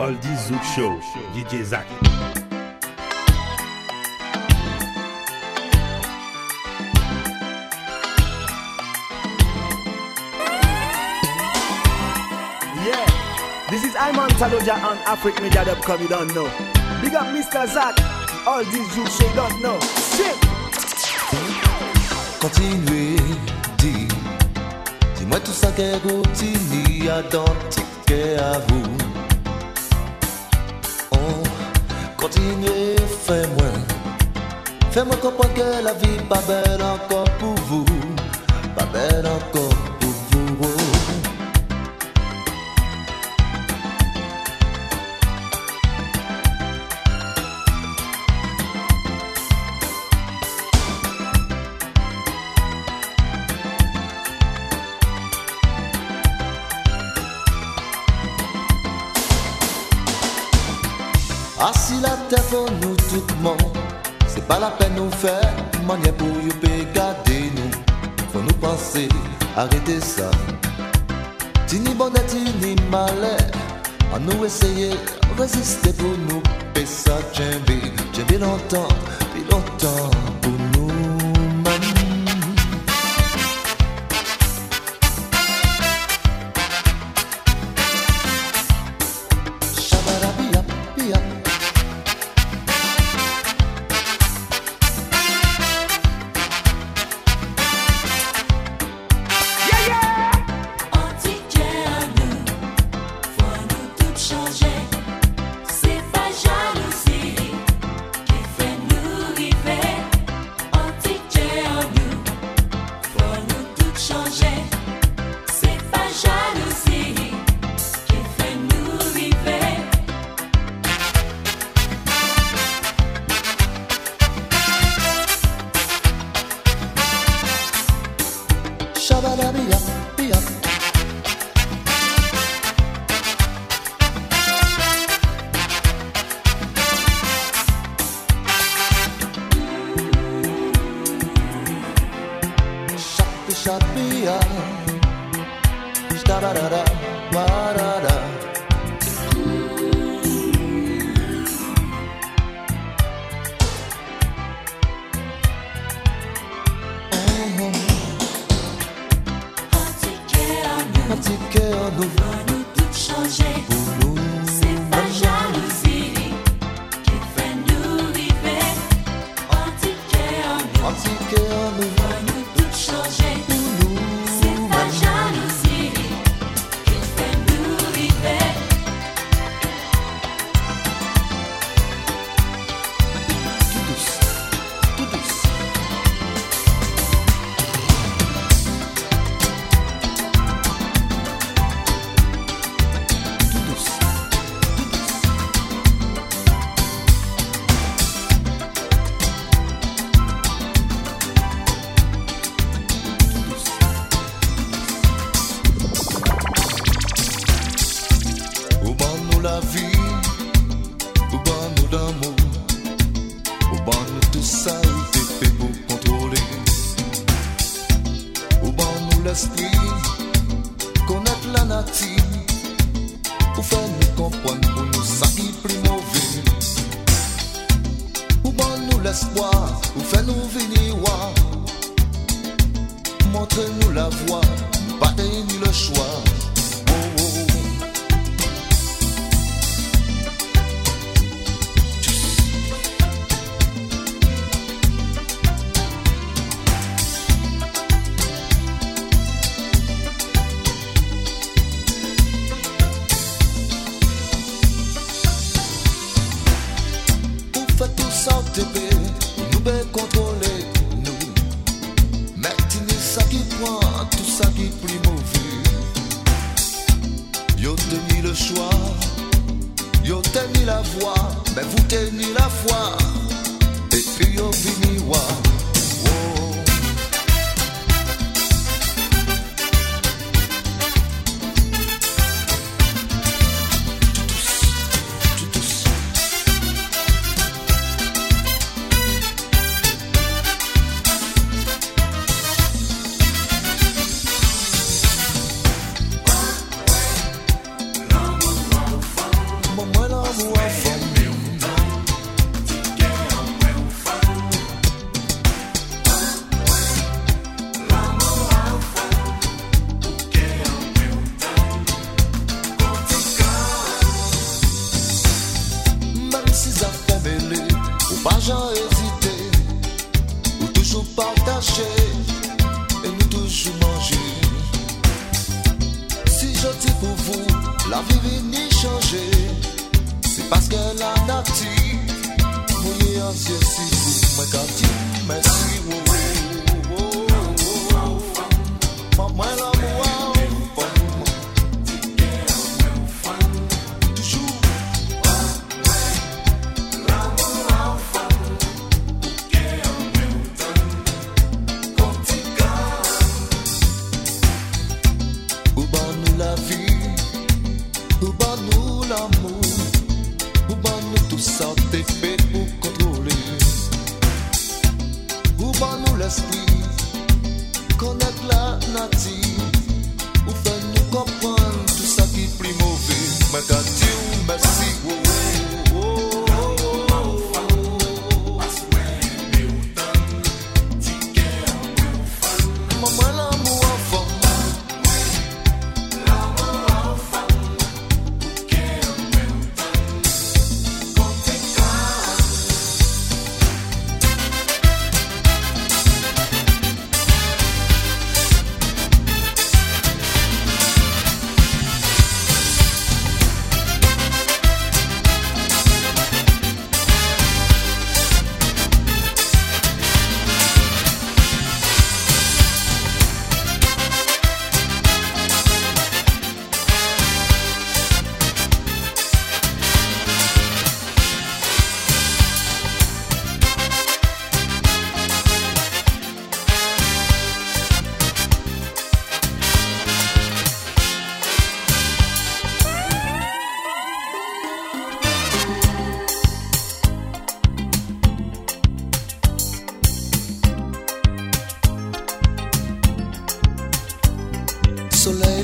Oldie Zouk Show, DJ Zach. Yeah, this is Iman Taloja on Africa Media Come, you don't know. Big up Mr. Zach, all these Zouk Show, don't know. Shit! Continuez, dis, dis-moi tout ça qu'est routine, il y a dans tes à vous. continuez, fais-moi. Fais-moi comprendre que la vie pas belle encore pour vous. Pas belle encore. arrêtez ça. Ni bonnet, ni malais, à nous essayer, résister pour nous, et ça, j'aime bien, j'aime bien longtemps, bien longtemps.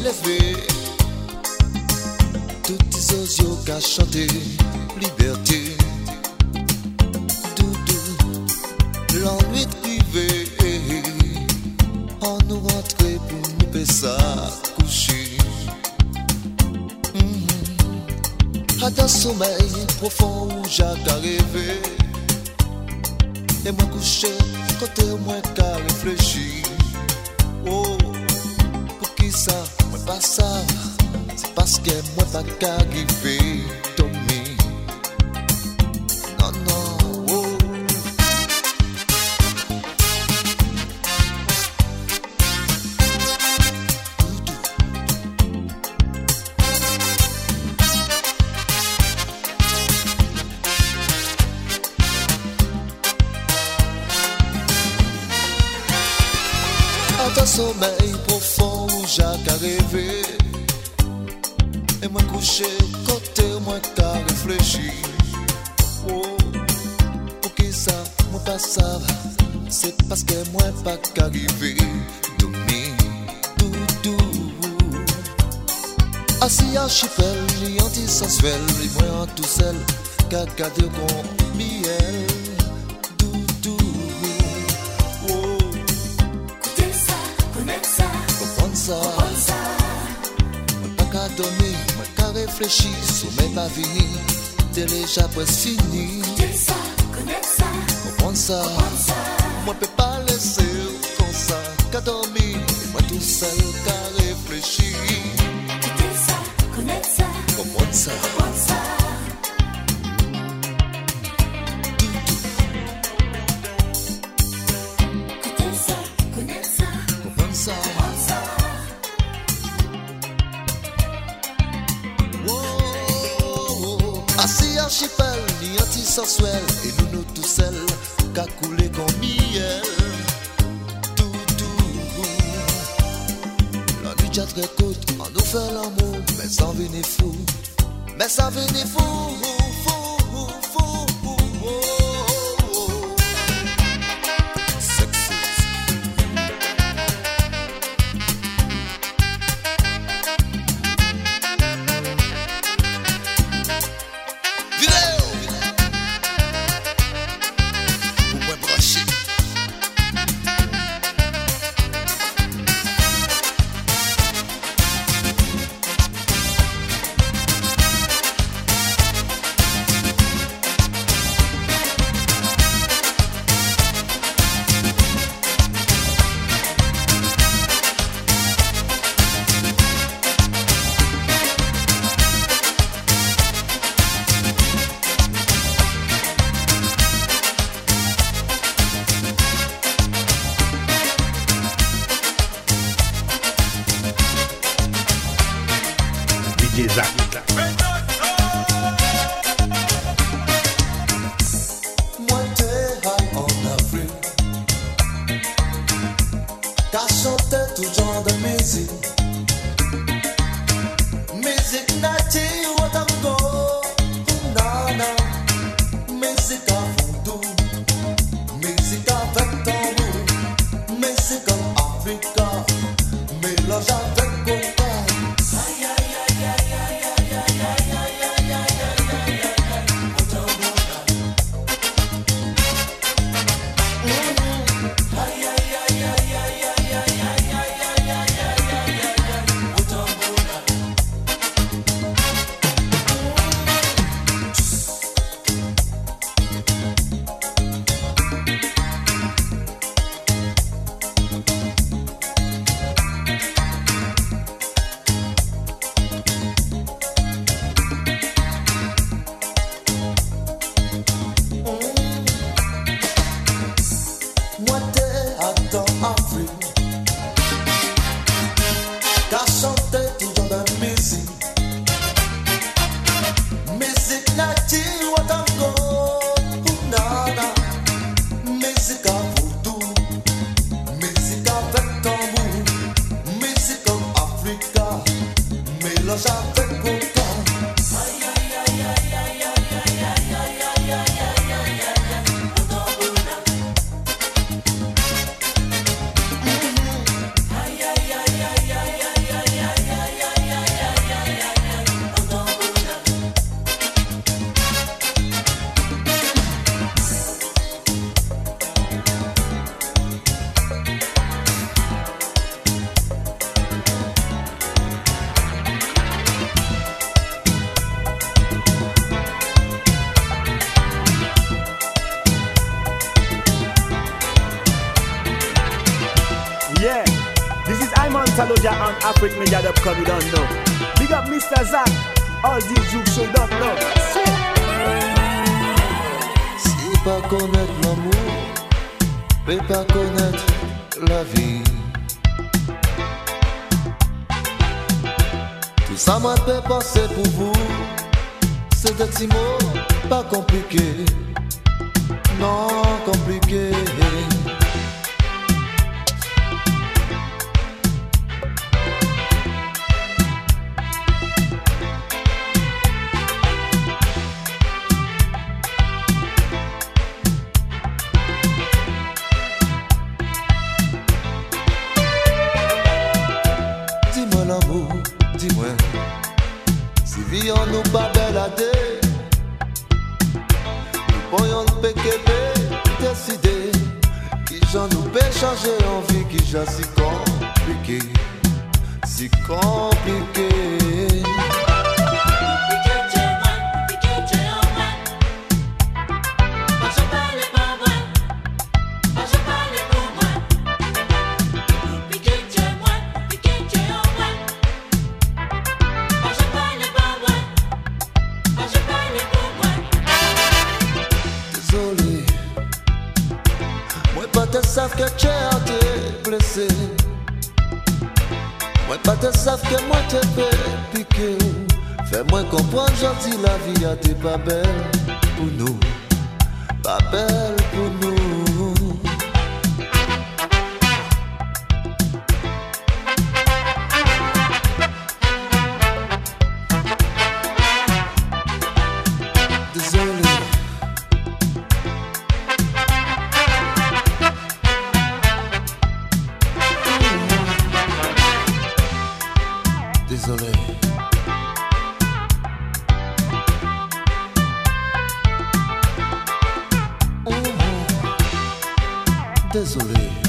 Soleil levé, tout les osios qu'a chanté liberté. Doudou, l'ennui privé, en nous rentrer pour nous ça coucher. Mhm. À d'un sommeil profond où j'ai rêvé, et moi couché côté moi qu'à réfléchir. Oh, pour qui ça, pa sa Se paske mwen pa ka grive Ton Archipel, li antisensuel Li moi en tout seul, qu'à garder con miel Doudou, oh Écoutez ça, connaître ça, comprendre ça. prendre ça. Pas qu'à dormir, moi qu'à réfléchir, sommeil pas fini, déjà presque fini. Écoutez ça, connaître ça, Comprendre ça, ça. moi peux pas laisser comme ça, qu'à dormir, et moi tout seul qu'à réfléchir. Ça. Wow, assis archipel, ni antisensuel, Mais sans venir fou, j'avais pensé pour vous, c'est des petits mots, pas compliqués. Non. já se désolé.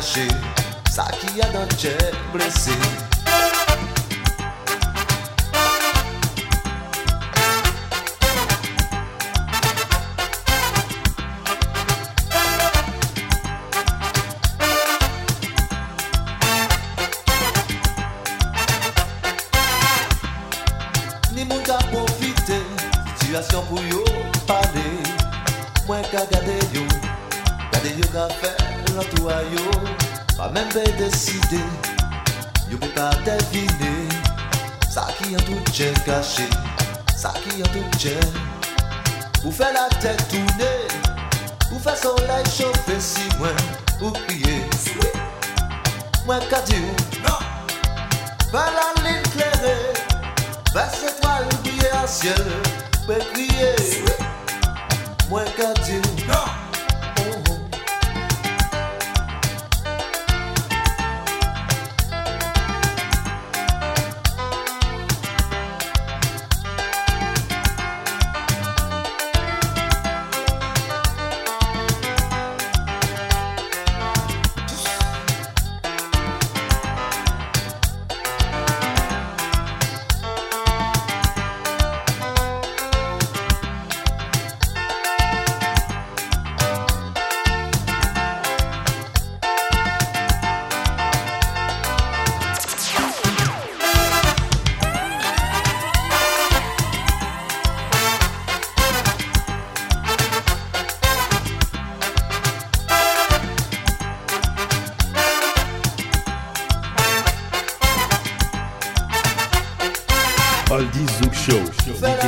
Sa ki a dan chè blese vide Yo pou pa devine Sa ki an tou tjen kache Sa ki an tou tjen Pou fe la tek toune Pou fe soley chope si mwen Ou pye Mwen ka di ou Ve la lin kleré Ve se toal ou pye a sye Mwen kriye. Mwen ka di ou show.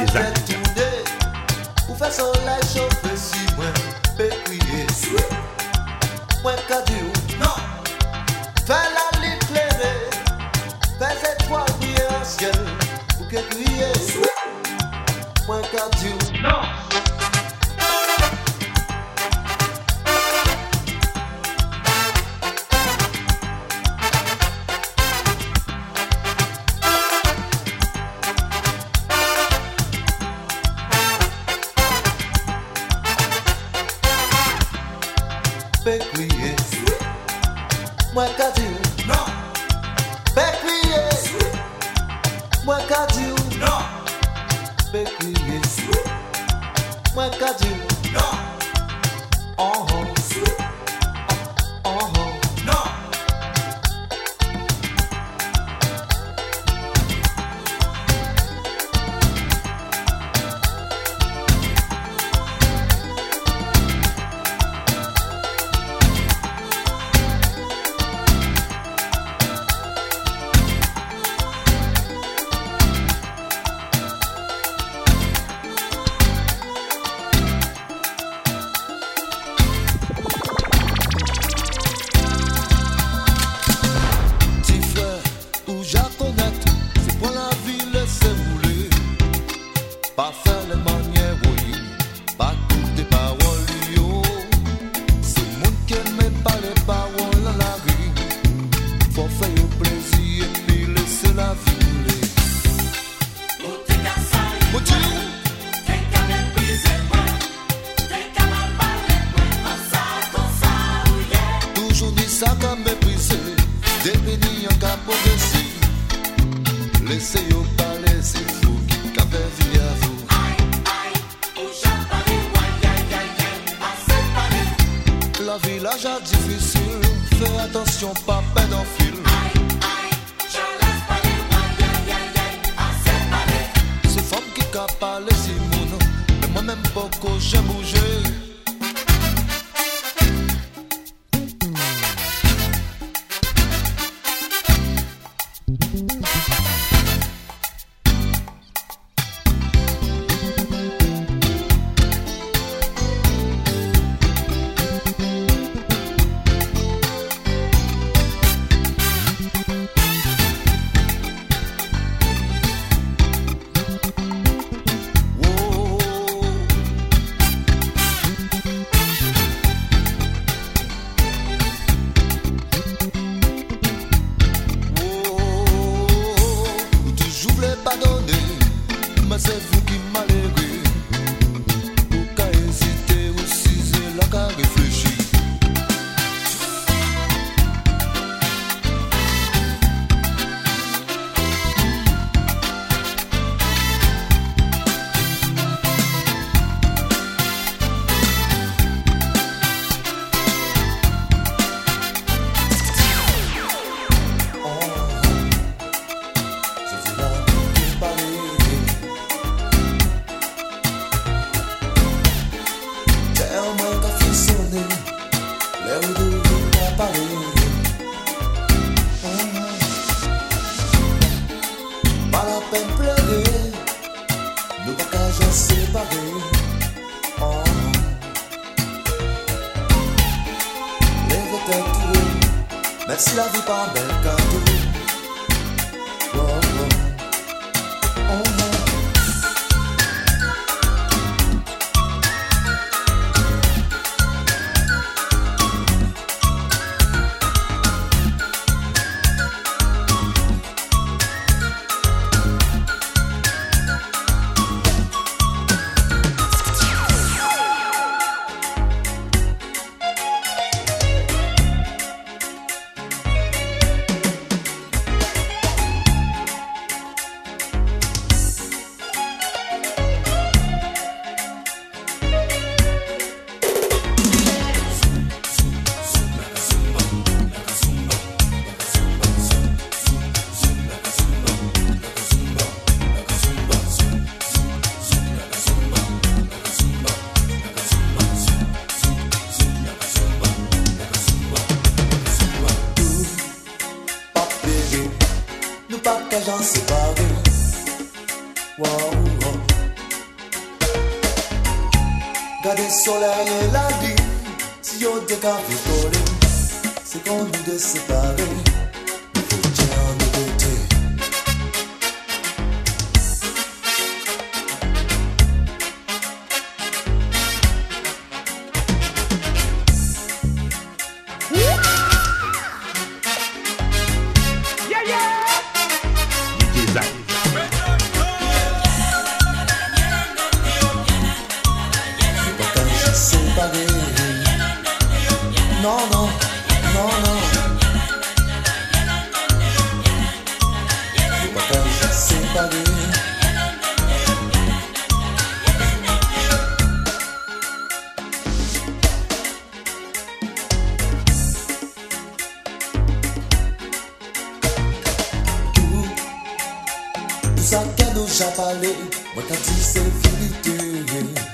sa kado chapale Mwen ka ti se filite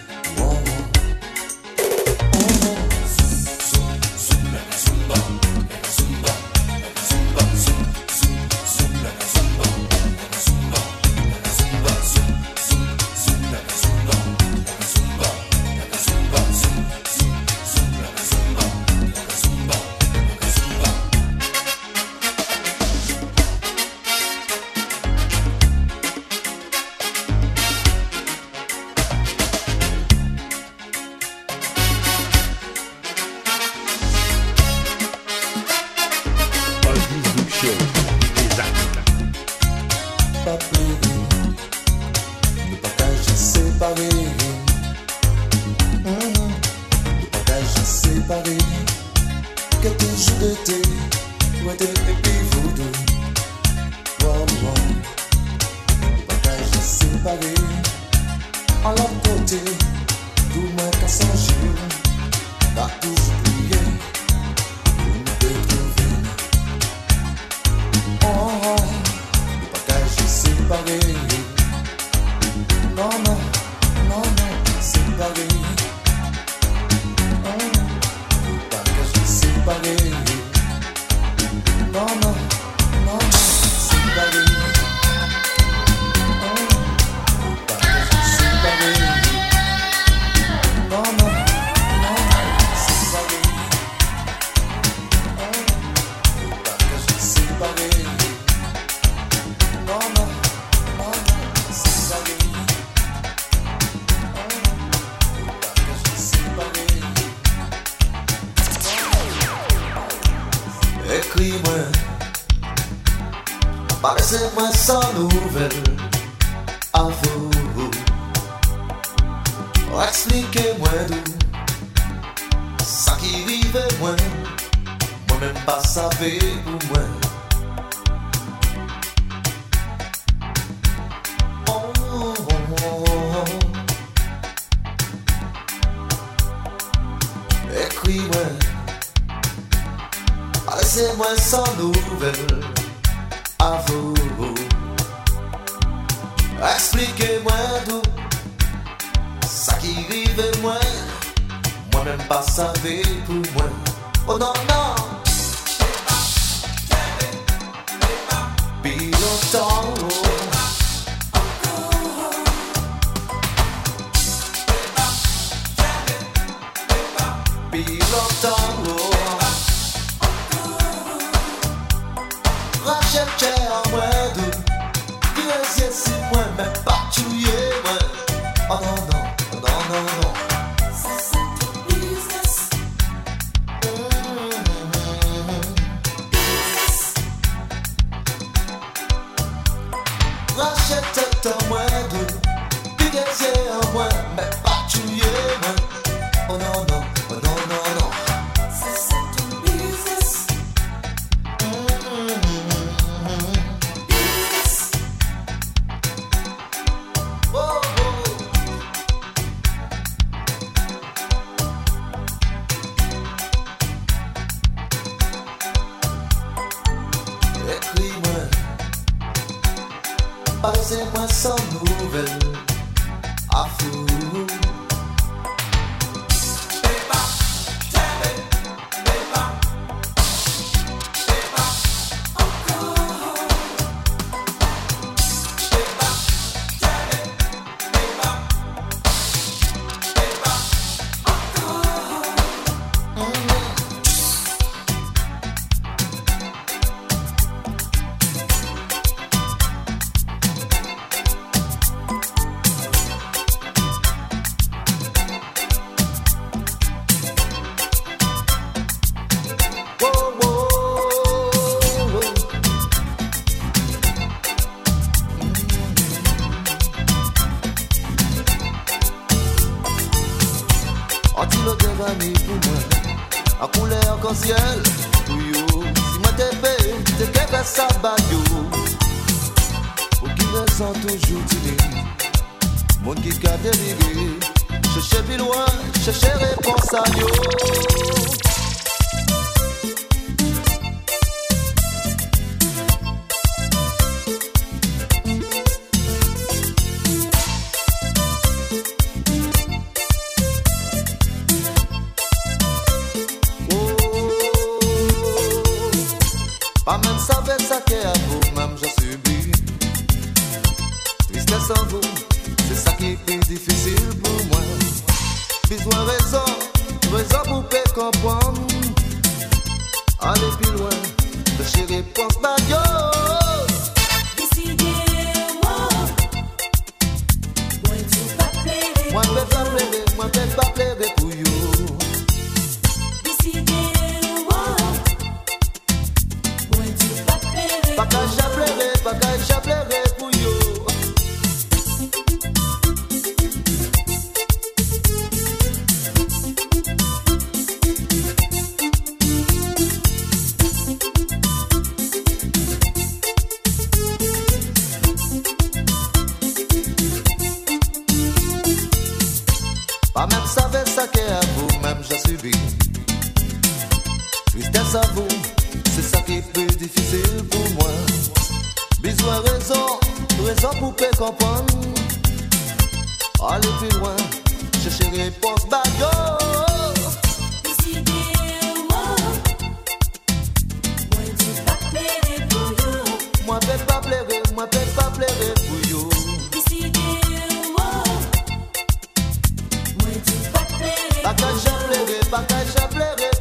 women. Ati lo te vani pou mwen Akoule ankan siel pou yo. Si mwen te pe, te ke ve sa bagyo Ou ki ve san toujou tine Moun ki ka delire Cheche pi loin, cheche repons a yo. même savait ça qu'est à vous-même j'ai subi. Tristesse à vous, c'est ça qui est plus difficile pour moi. Besoin raison, raison pour peut comprendre. Allez plus loin, chercher les postes bagarre. Moi, je pas plaire, moi, je pas plaire, oui. qu'à chapler, pas qu'à chapler.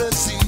let's see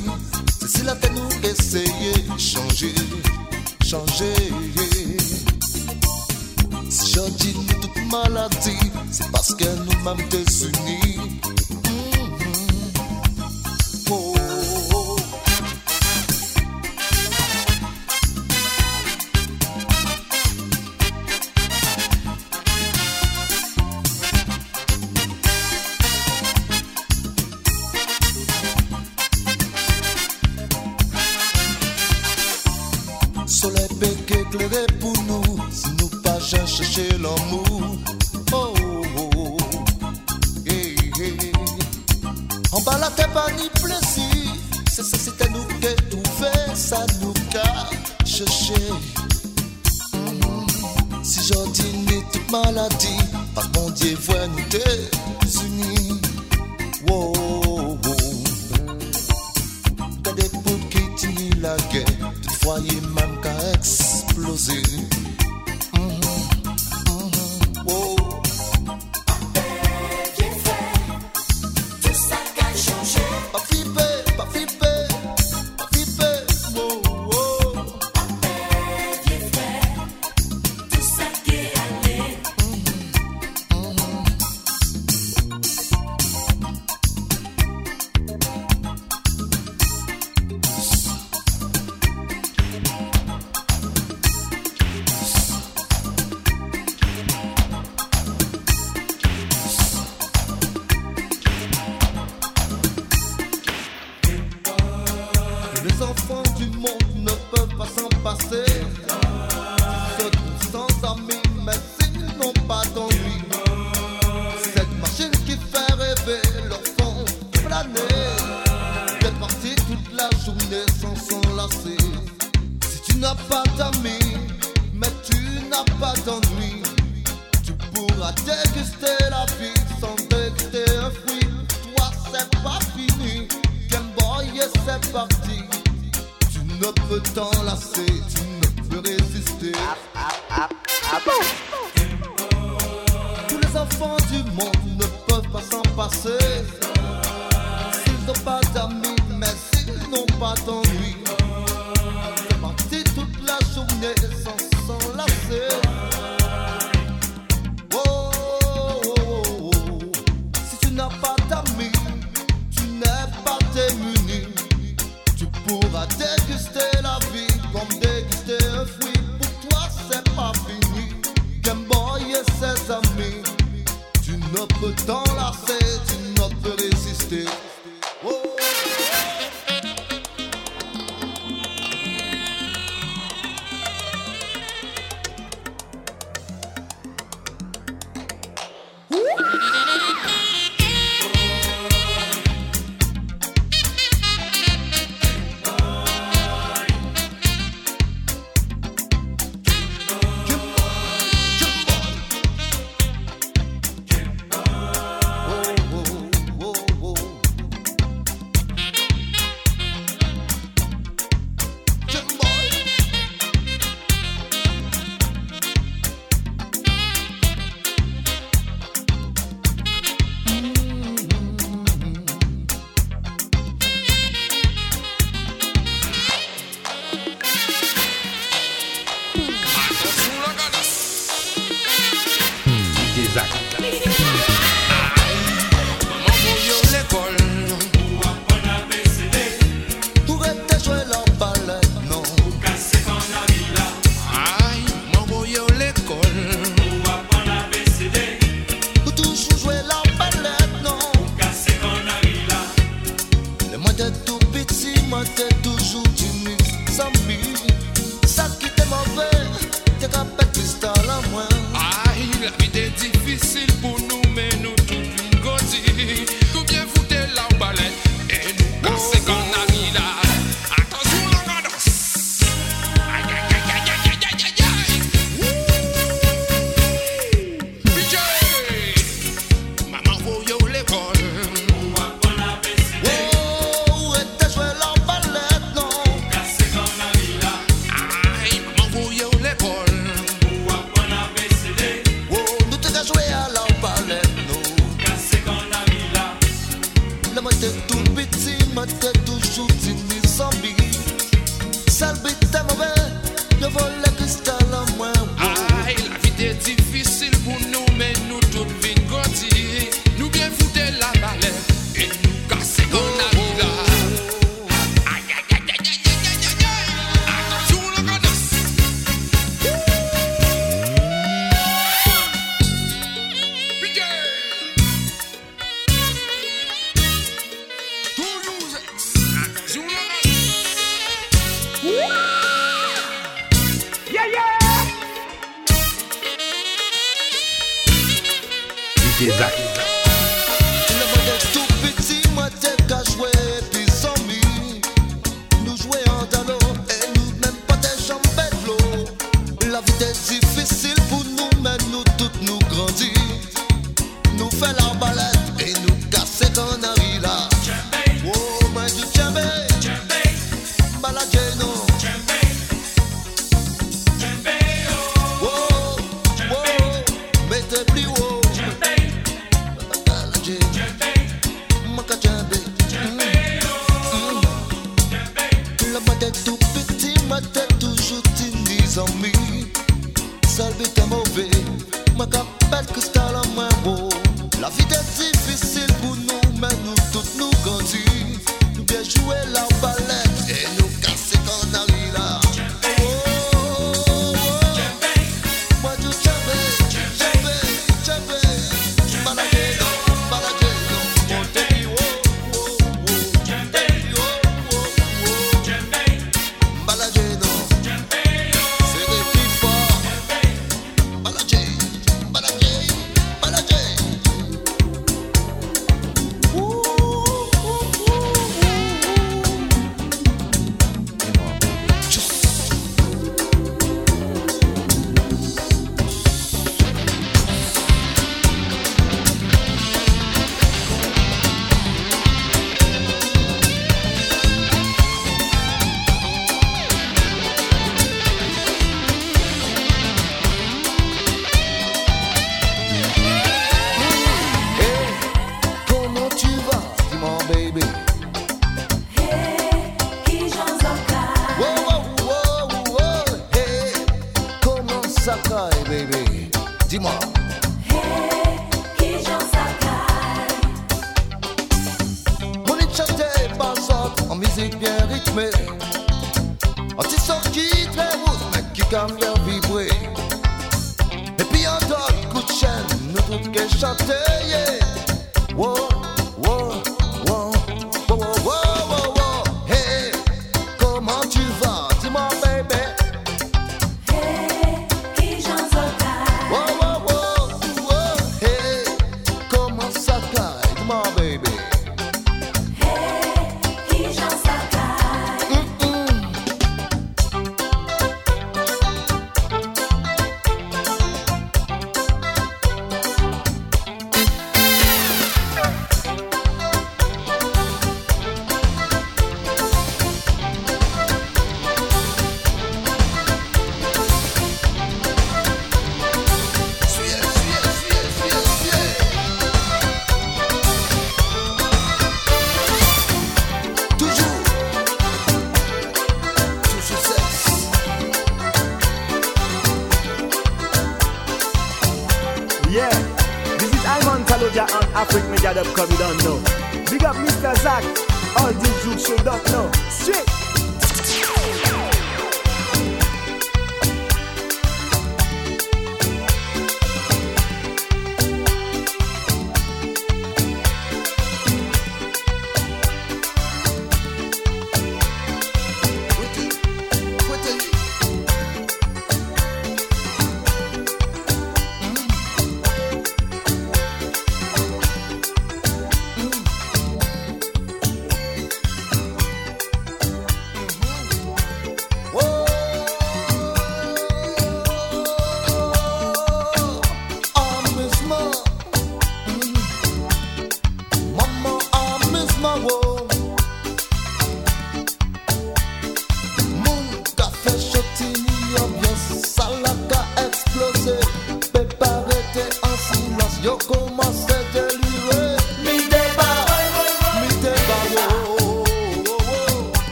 ritme Att det så git med oss mycket